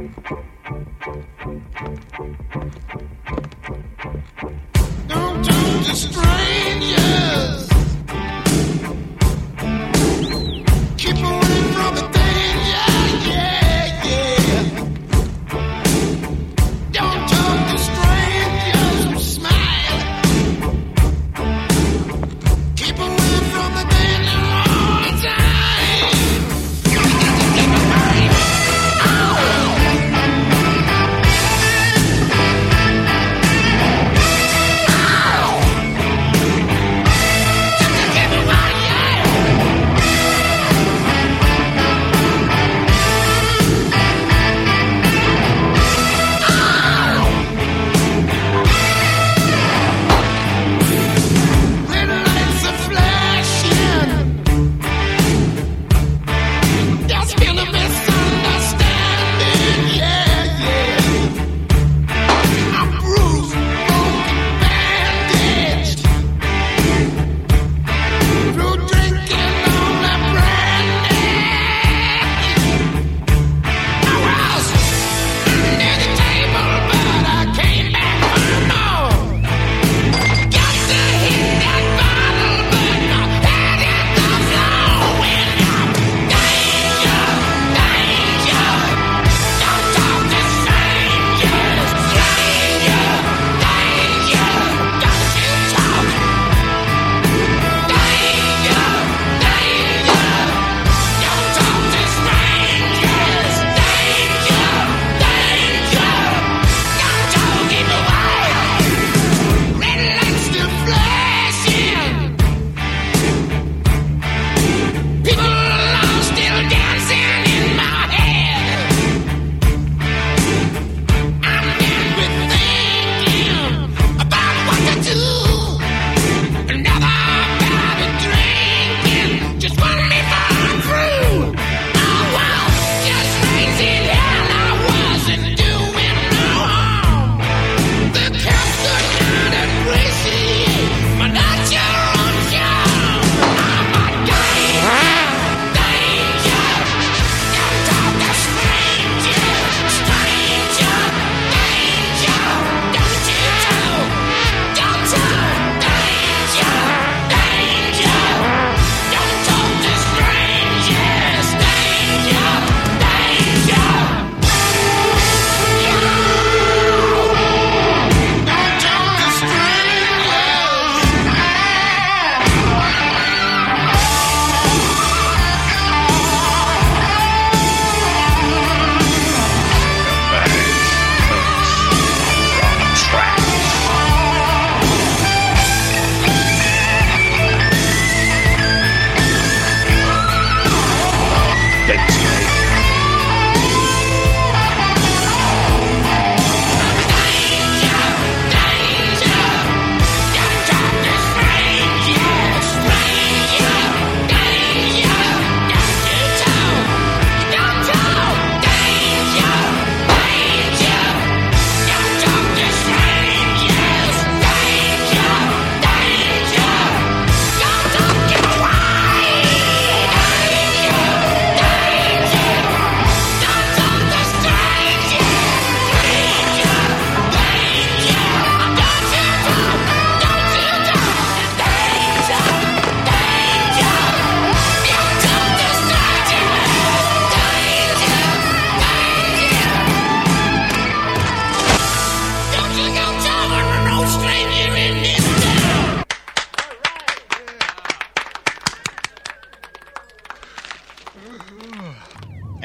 Thank you.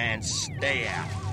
And stay out.